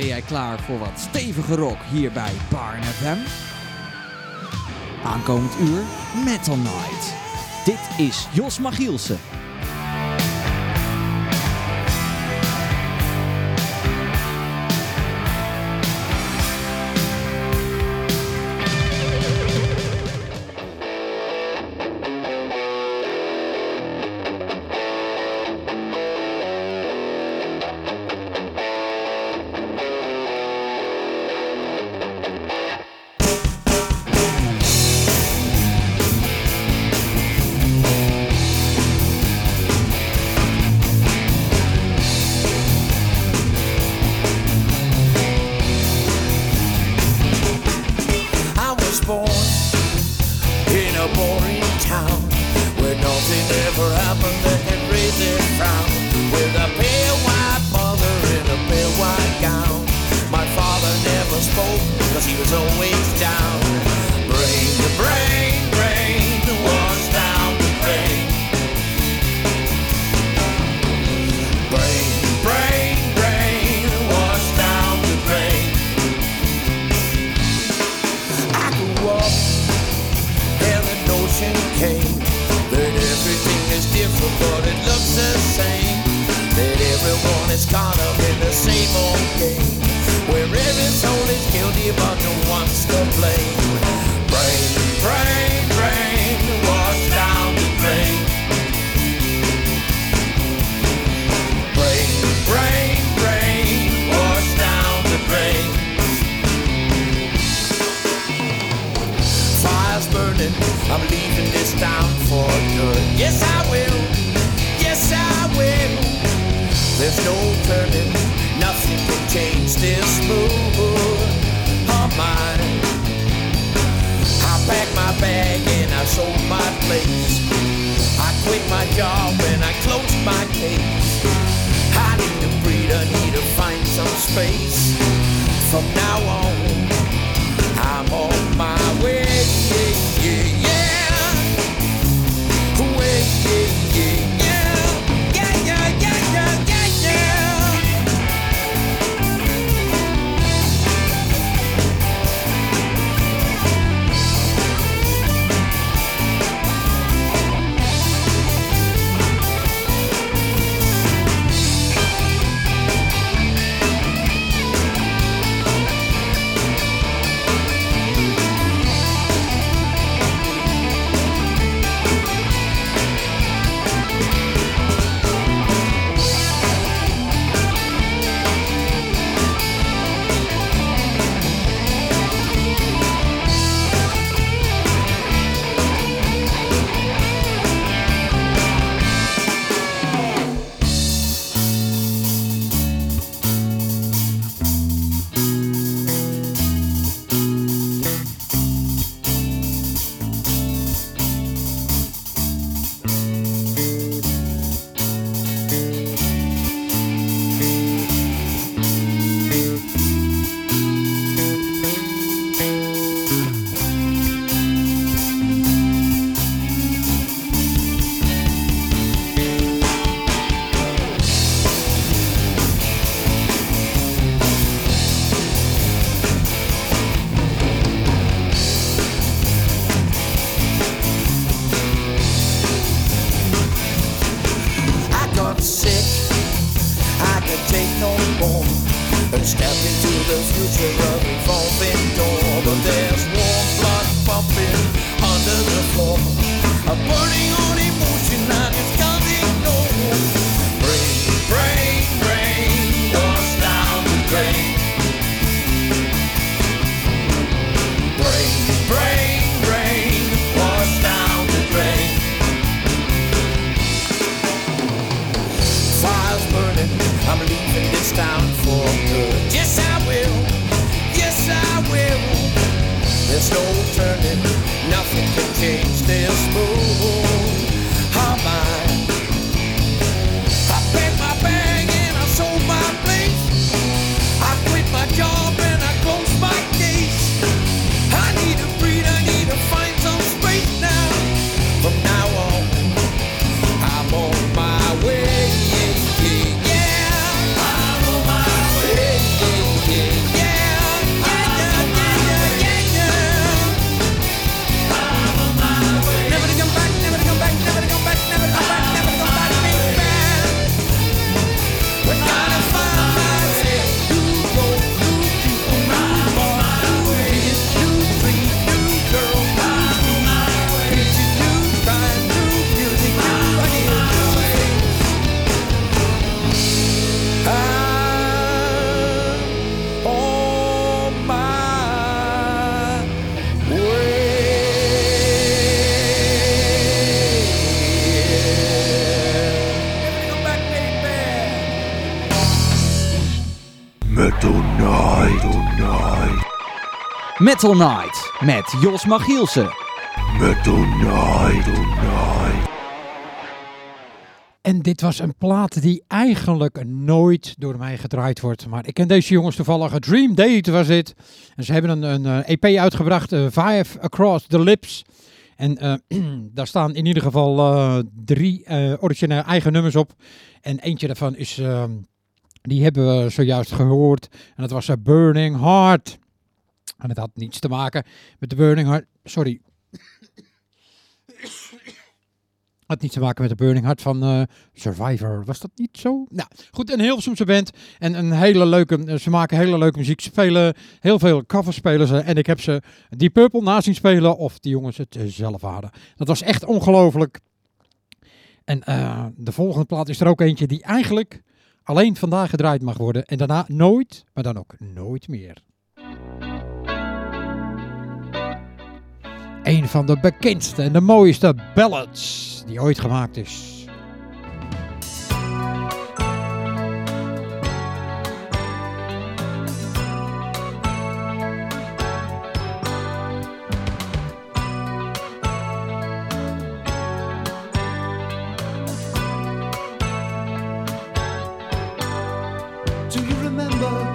ben jij klaar voor wat stevige rock hier bij Barn FM? Aankomend uur Metal Night. Dit is Jos Magielsen I'm leaving this town for good. Yes, I will. Yes, I will. There's no turning. Nothing can change this mood oh, of mine. I packed my bag and I sold my place. I quit my job and I closed my case. I need to breathe. I need to find some space. From now on. Metal Night met Jos Magielsen. Metal Night. Night. En dit was een plaat die eigenlijk nooit door mij gedraaid wordt. Maar ik ken deze jongens toevallig. Dream Date was dit. En ze hebben een, een EP uitgebracht. eh, Five Across the Lips. En eh, daar staan in ieder geval eh, drie eh, originele eigen nummers op. En eentje daarvan is... eh, die hebben we zojuist gehoord. En dat was eh, Burning Heart. En het had niets te maken met de Burning Heart. Sorry. Had niets te maken met de Burning Heart van eh, Survivor. Was dat niet zo? Nou, goed, een Hilversumse band. En een hele leuke, eh, ze maken hele leuke muziek. Ze spelen heel veel covers spelen ze. En ik heb ze die Purple na zien spelen. Of die jongens het eh, zelf hadden. Dat was echt ongelooflijk. En eh, de volgende plaat is er ook eentje die eigenlijk alleen vandaag gedraaid mag worden. En daarna nooit, maar dan ook nooit meer. Een van de bekendste en de mooiste ballads die ooit gemaakt is. Do you remember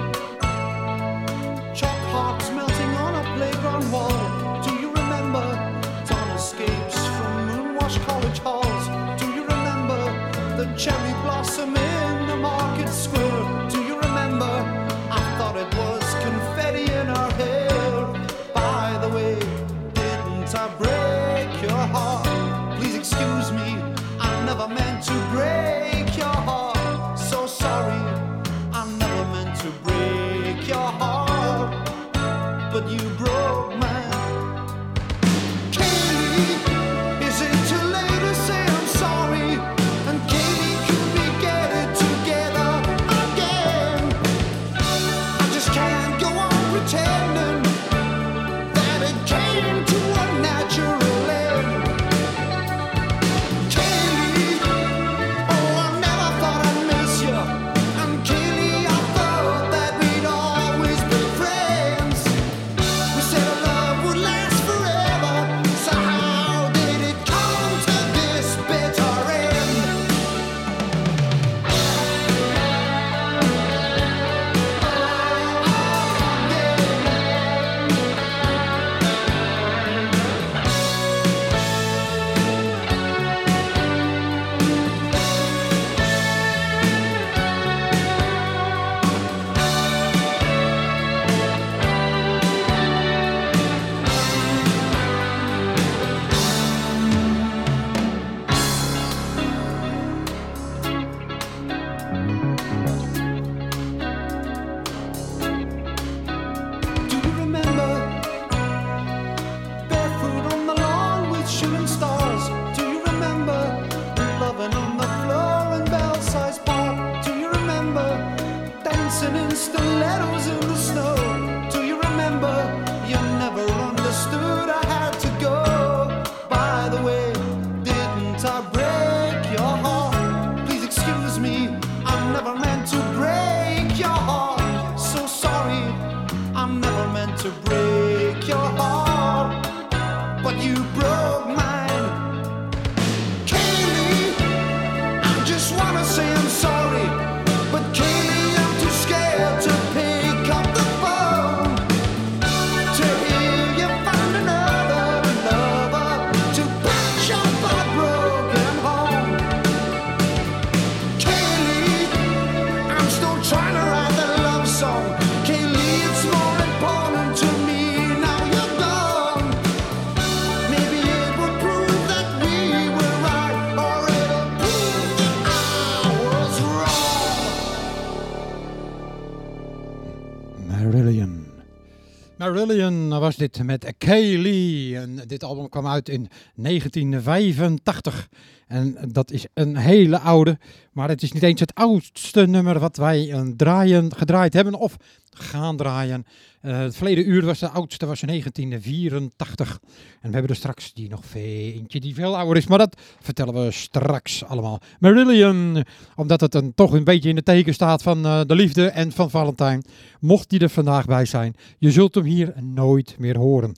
Was dit met Kaylee. En dit album kwam uit in 1985. En dat is een hele oude. Maar het is niet eens het oudste nummer wat wij eh, draaien, gedraaid hebben. Of gaan draaien. Eh, het verleden uur was de oudste, was in 1984. En we hebben er straks die nog eentje die veel ouder is. Maar dat vertellen we straks allemaal. Marillion, omdat het een, toch een beetje in het teken staat van eh, de liefde en van Valentijn. Mocht die er vandaag bij zijn, je zult hem hier nooit meer horen.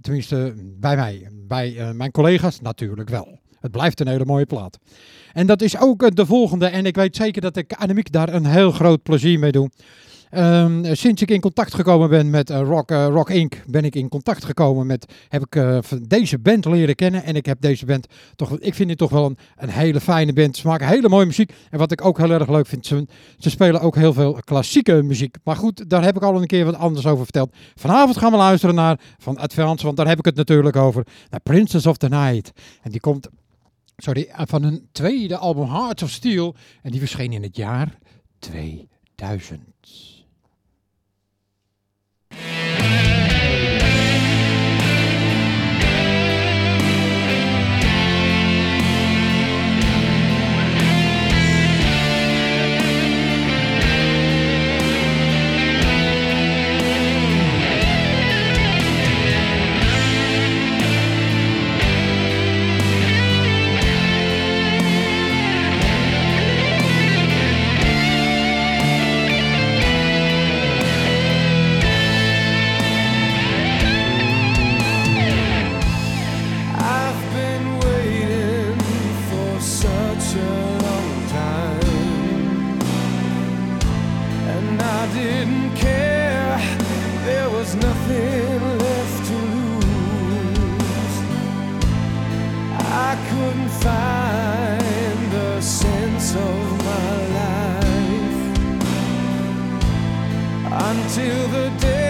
Tenminste, bij mij. Bij eh, mijn collega's natuurlijk wel. Het blijft een hele mooie plaat. En dat is ook de volgende. En ik weet zeker dat ik Annemiek daar een heel groot plezier mee doe. Ehm, sinds ik in contact gekomen ben met eh, Rock, eh, Rock Inc. ben ik in contact gekomen met, heb ik van deze band leren kennen. En ik heb deze band toch, ik vind het toch wel een, een hele fijne band. Ze maken hele mooie muziek. En wat ik ook heel erg leuk vind, ze, ze spelen ook heel veel klassieke muziek. Maar goed, daar heb ik al een keer wat anders over verteld. Vanavond gaan we luisteren naar van Advance, want daar heb ik het natuurlijk over. Naar Princess of the Night. En die komt sorry, van hun tweede album Hearts of Steel. En die verscheen in het jaar 2000. Until the day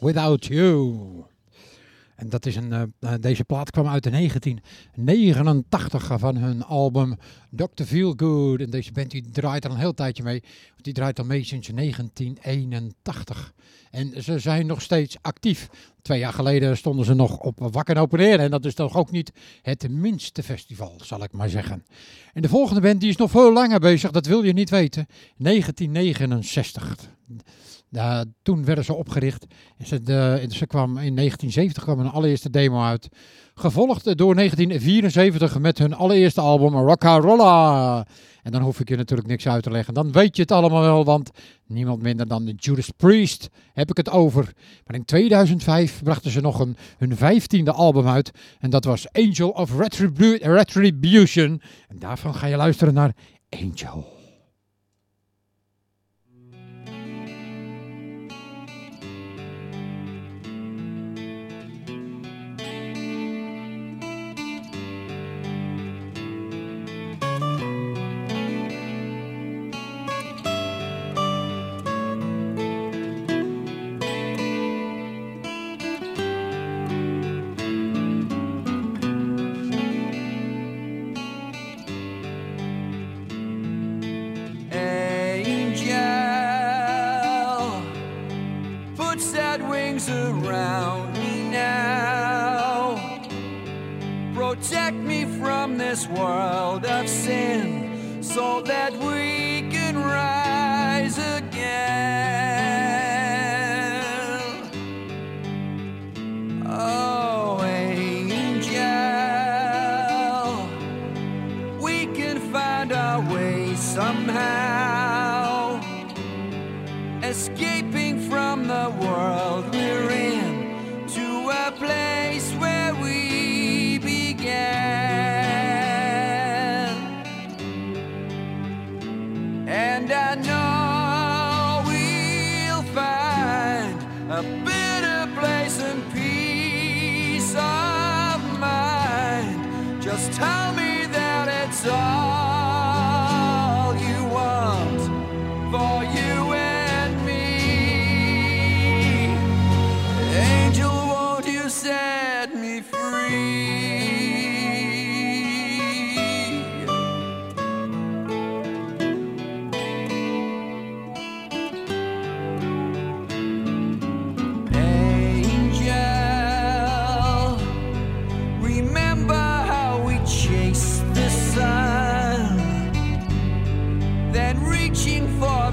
Without You. En dat is een, eh, eh, deze plaat kwam uit in 1989 van hun album Dr. Feelgood. En deze band die draait al een heel tijdje mee. Die draait al mee sinds 1981. En ze zijn nog steeds actief. Twee jaar geleden stonden ze nog op Wakker en Open Air. En dat is toch ook niet het minste festival, zal ik maar zeggen. En de volgende band die is nog veel langer bezig. Dat wil je niet weten. 1969. Toen werden ze opgericht. En ze, ze kwam in 1970 kwam hun allereerste demo uit. Gevolgd door 1974 met hun allereerste album Rock'n'Rolla. En dan hoef ik je natuurlijk niks uit te leggen. Dan weet je het allemaal wel, want niemand minder dan de Judas Priest heb ik het over. Maar in 2005 brachten ze nog een, hun vijftiende album uit. En dat was Angel of Retribu Retribution. En daarvan ga je luisteren naar. Angel,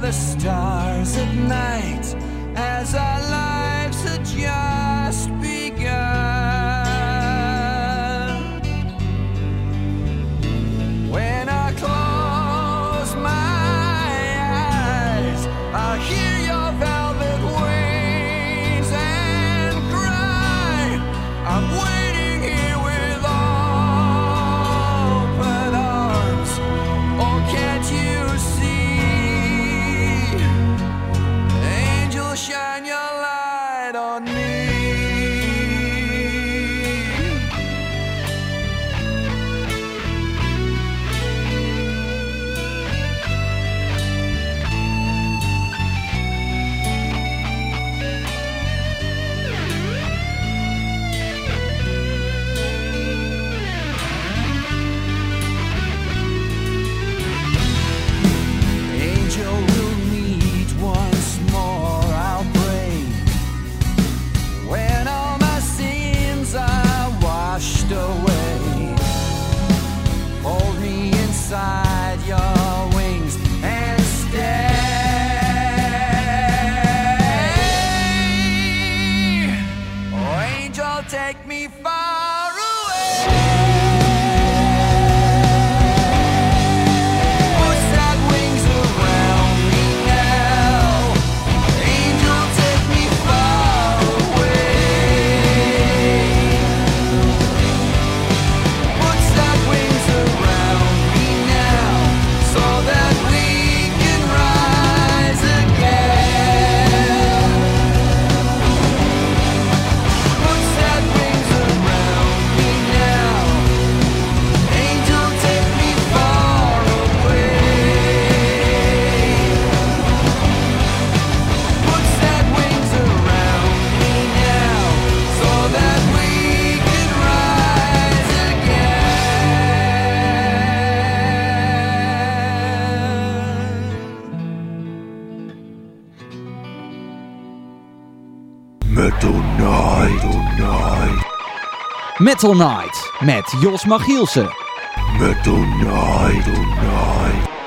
the stars at night as our lives adjust. Metal Night met Jos Magielsen. Metal Night. Metal Night.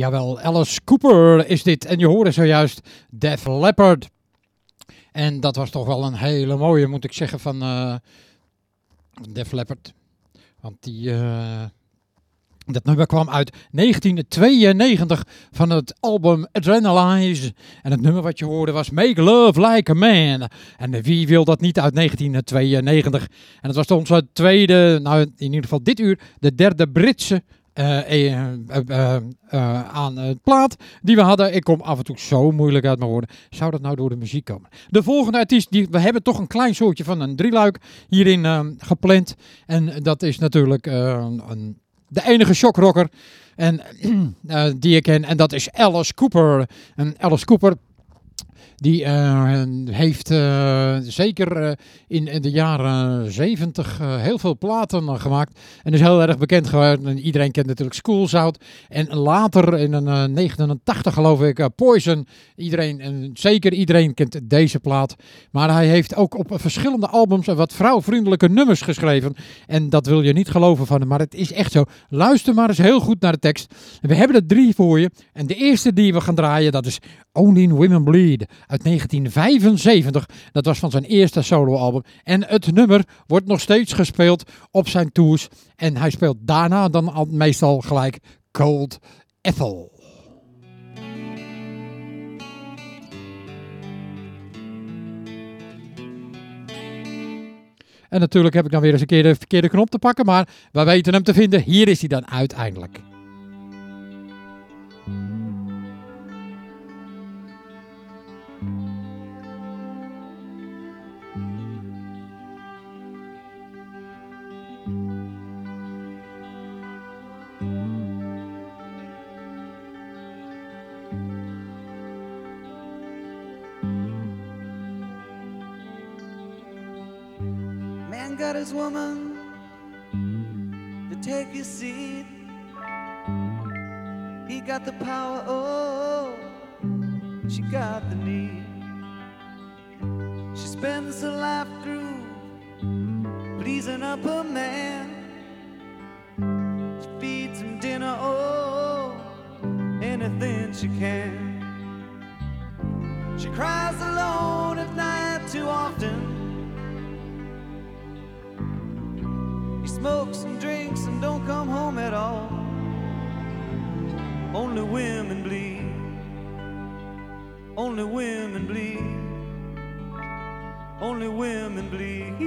Jawel, Alice Cooper is dit. En je hoorde zojuist Def Leppard. En dat was toch wel een hele mooie, moet ik zeggen, van eh Def Leppard. Want die, eh, Dat nummer kwam uit 1992 van het album Adrenalize. En het nummer wat je hoorde was Make Love Like a Man. En wie wil dat niet uit 1992? En dat was onze tweede, nou in ieder geval dit uur, de derde Britse eh, eh, eh, aan het plaat die we hadden. Ik kom af en toe zo moeilijk uit mijn woorden. Zou dat nou door de muziek komen? De volgende artiest, die, we hebben toch een klein soortje van een drieluik hierin gepland. En dat is natuurlijk een, de enige shockrocker en, die ik ken. En dat is Alice Cooper. En Alice Cooper die eh, heeft eh, zeker eh, in, in de jaren zeventig heel veel platen gemaakt. En is heel erg bekend geworden. En Iedereen kent natuurlijk Schools Out. En later in een eh, 89 geloof ik, Poison. Iedereen, en zeker iedereen kent deze plaat. Maar hij heeft ook op verschillende albums wat vrouwvriendelijke nummers geschreven. En dat wil je niet geloven van hem, maar het is echt zo. Luister maar eens heel goed naar de tekst. We hebben er drie voor je. En de eerste die we gaan draaien, dat is Only Women Bleed uit 1975. Dat was van zijn eerste soloalbum. En het nummer wordt nog steeds gespeeld op zijn tours. En hij speelt daarna dan al meestal gelijk Cold Ethel. En natuurlijk heb ik dan weer eens een keer de verkeerde knop te pakken, maar we weten hem te vinden. Hier is hij dan uiteindelijk. Got his woman to take his seat. He got the power, oh, she got the need. She spends her life through pleasing up her man. She feeds him dinner, oh, anything she can. She cries alone come home at all. Only women bleed. Only women bleed. Only women bleed.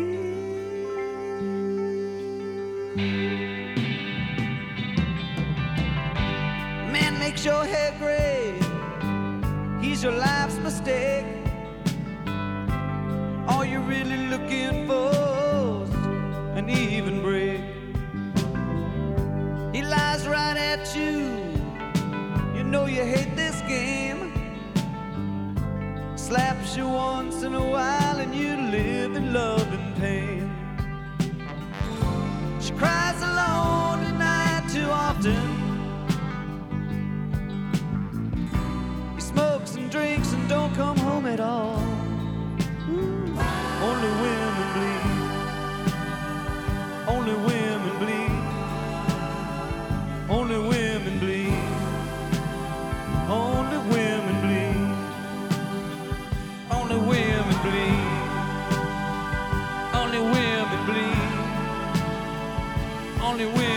Man makes your head gray. He's your life's mistake. All you're really looking you once in a while and you live in love Only women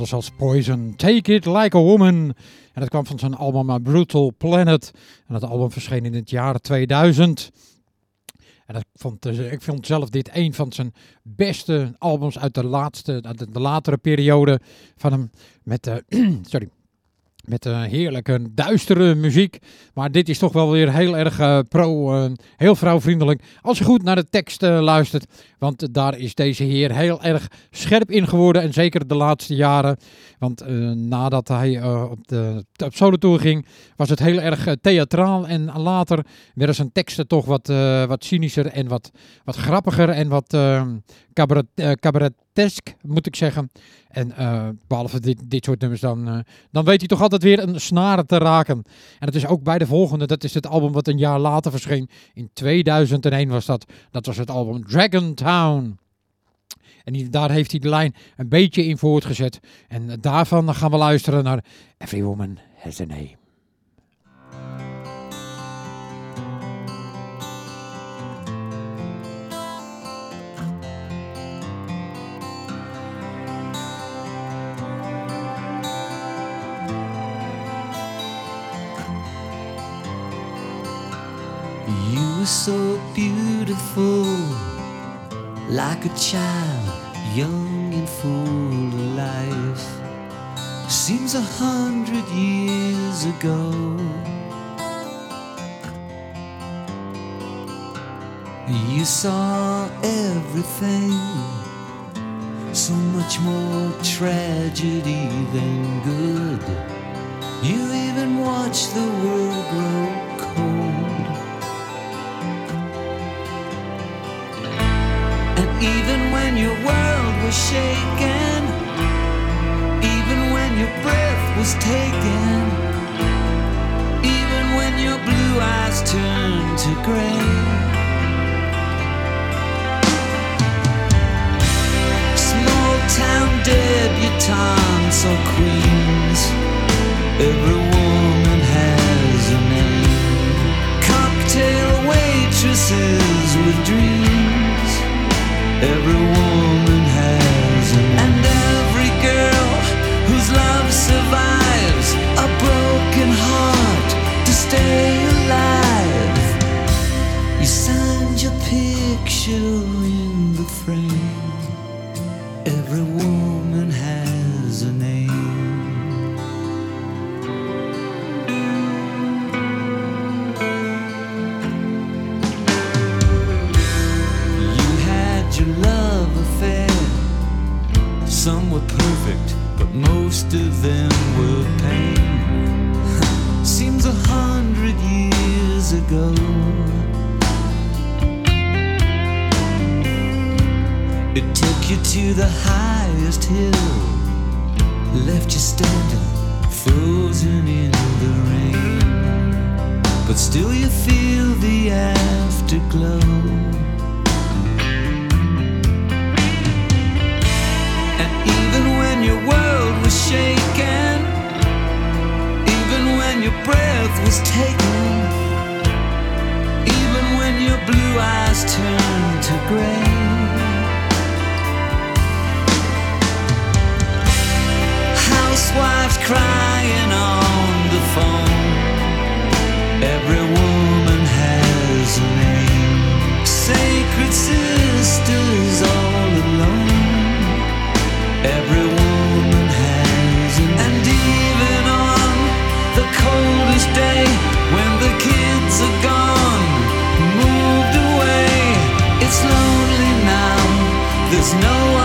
anders als Poison. Take It Like a Woman. En dat kwam van zijn album Brutal Planet. En dat album verscheen in het jaar 2000. En dat vond, eh, ik vond zelf dit een van zijn beste albums uit de, laatste, uit de, latere periode van hem. Met, eh, sorry, met eh, heerlijke, duistere muziek. Maar dit is toch wel weer heel erg eh, pro, eh, heel vrouwvriendelijk. Als je goed naar de tekst luistert. Want daar is deze heer heel erg scherp in geworden. En zeker de laatste jaren. Want nadat hij op, de, op solo ging, was het heel erg theatraal. En later werden zijn teksten toch wat, wat cynischer en wat, wat grappiger. En wat eh, cabaret, eh, cabaretesk, moet ik zeggen. En eh, behalve dit, dit soort nummers, dan, eh, dan weet hij toch altijd weer een snaren te raken. En dat is ook bij de volgende. Dat is het album wat een jaar later verscheen. In 2001 was dat. Dat was het album Dragon Town. En daar heeft hij de lijn een beetje in voortgezet. En daarvan gaan we luisteren naar Every Woman Has a Name. You were so beautiful, like a child, young and full of life. Seems a hundred years ago. You saw everything, so much more tragedy than good. You even watched the world grow even when your world was shaken, even when your breath was taken, even when your blue eyes turned to gray. Small town debutantes or queens, every woman has a name. Cocktail waitresses with dreams. Every woman has. And every girl whose love survives a broken heart to stay alive. You signed your picture in the frame. Every woman ago. It took you to the highest hill, left you standing, frozen in the rain. But still you feel the afterglow. And even when your world was shaken, even when your breath was taken, eyes turn to gray. Housewives crying on the phone. Every woman has a name. Sacred sisters all alone. Every woman has a name. And even on the coldest day when the kids are gone. No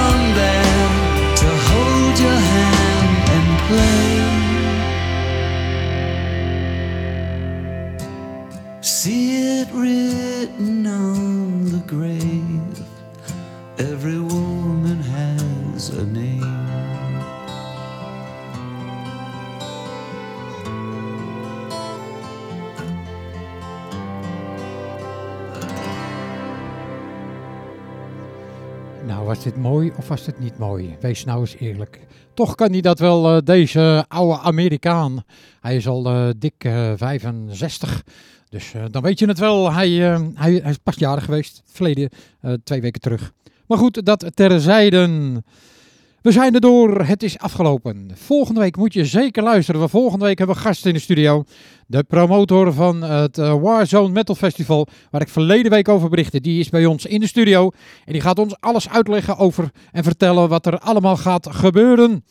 dit mooi of was dit niet mooi? Wees nou eens eerlijk. Toch kan hij dat wel, eh, deze oude Amerikaan. Hij is al eh, dik eh, 65. Dus eh, dan weet je het wel. Hij, hij, hij is pas jarig geweest. Verleden twee weken terug. Maar goed, dat terzijde. We zijn er door. Het is afgelopen. Volgende week moet je zeker luisteren. Want volgende week hebben we gasten in de studio. De promotor van het eh, Warzone Metal Festival, waar ik verleden week over berichtte, die is bij ons in de studio. En die gaat ons alles uitleggen over en vertellen wat er allemaal gaat gebeuren.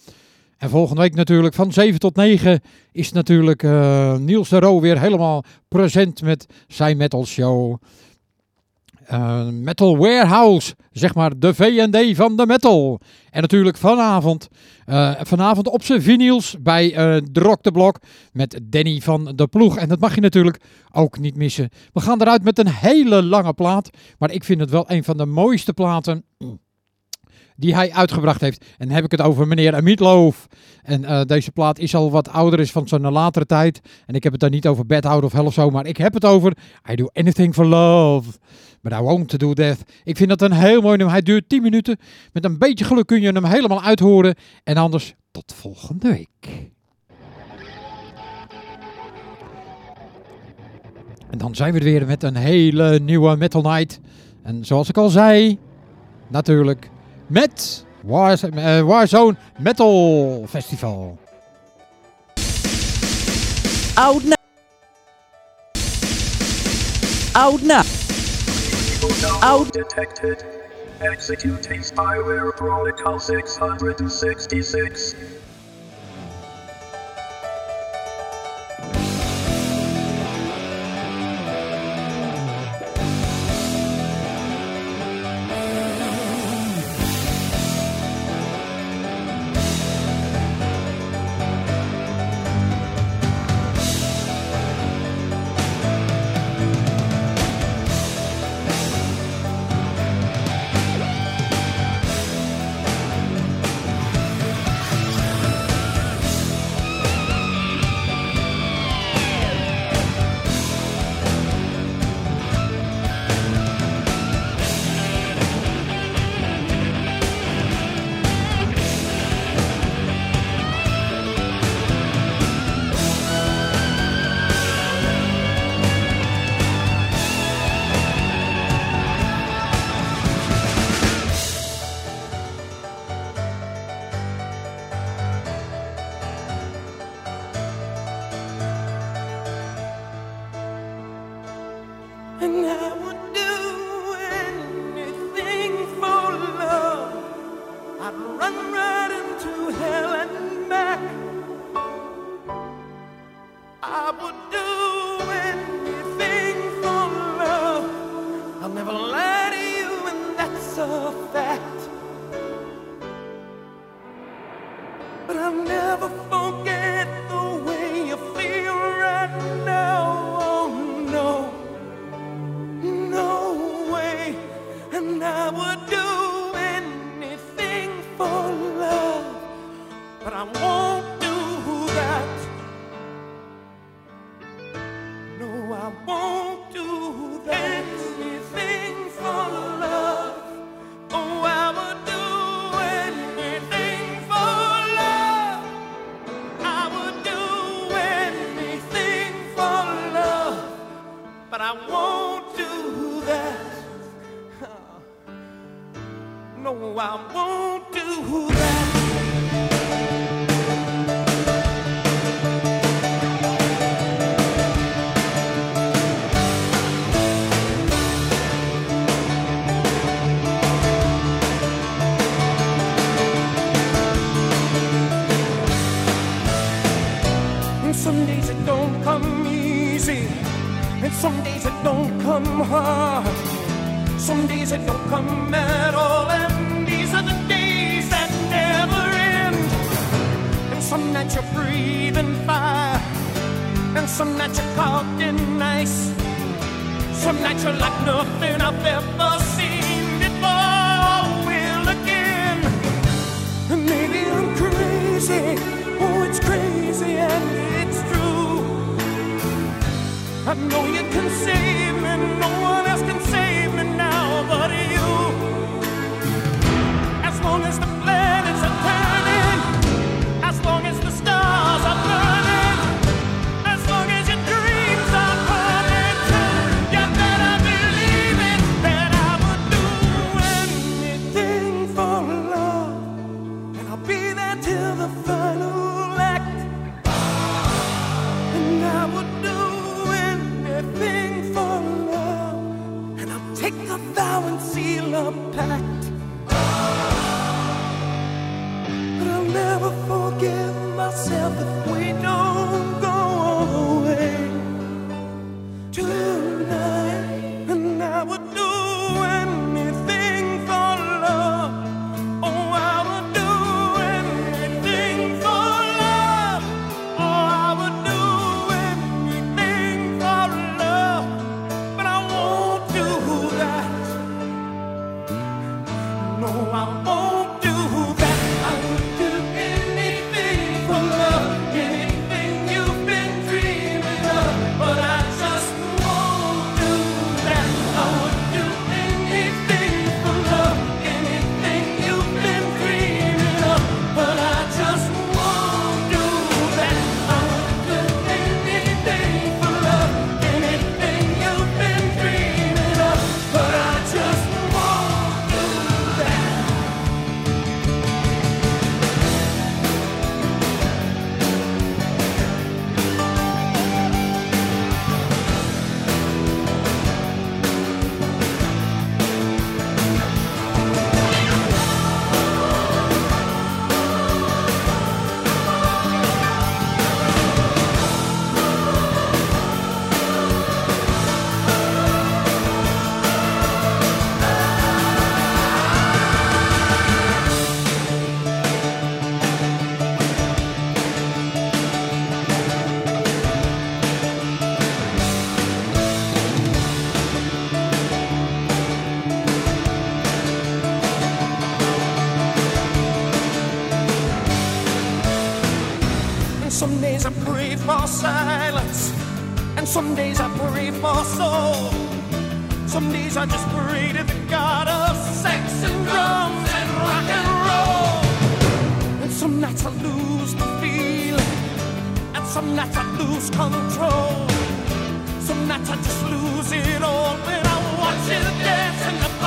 En volgende week natuurlijk van 7 tot 9 is natuurlijk eh, Niels de Roo weer helemaal present met zijn metal show. Eh, metal Warehouse, zeg maar de V&D van de metal. En natuurlijk vanavond, eh, vanavond op zijn vinyls bij eh de Blok met Danny van de Ploeg. En dat mag je natuurlijk ook niet missen. We gaan eruit met een hele lange plaat, maar ik vind het wel een van de mooiste platen die hij uitgebracht heeft. En dan heb ik het over meneer Meatloaf. En deze plaat is al wat ouder, is van zo'n latere tijd. En ik heb het dan niet over Bad of Hell of zo, maar ik heb het over I Do Anything for Love. But I Won't Do Death. Ik vind dat een heel mooi nummer. Hij duurt 10 minuten. Met een beetje geluk kun je hem helemaal uithoren. En anders tot volgende week. En dan zijn we er weer met een hele nieuwe Metal Night. En zoals ik al zei, natuurlijk met eh, Warzone Metal Festival. Oud na. Oud. detected. Executing spyware protocol 666. I'm I just pray to the God of sex and drums and rock and roll. And some nights I lose the feeling, and some nights I lose control. Some nights I just lose it all when I watch it dance in the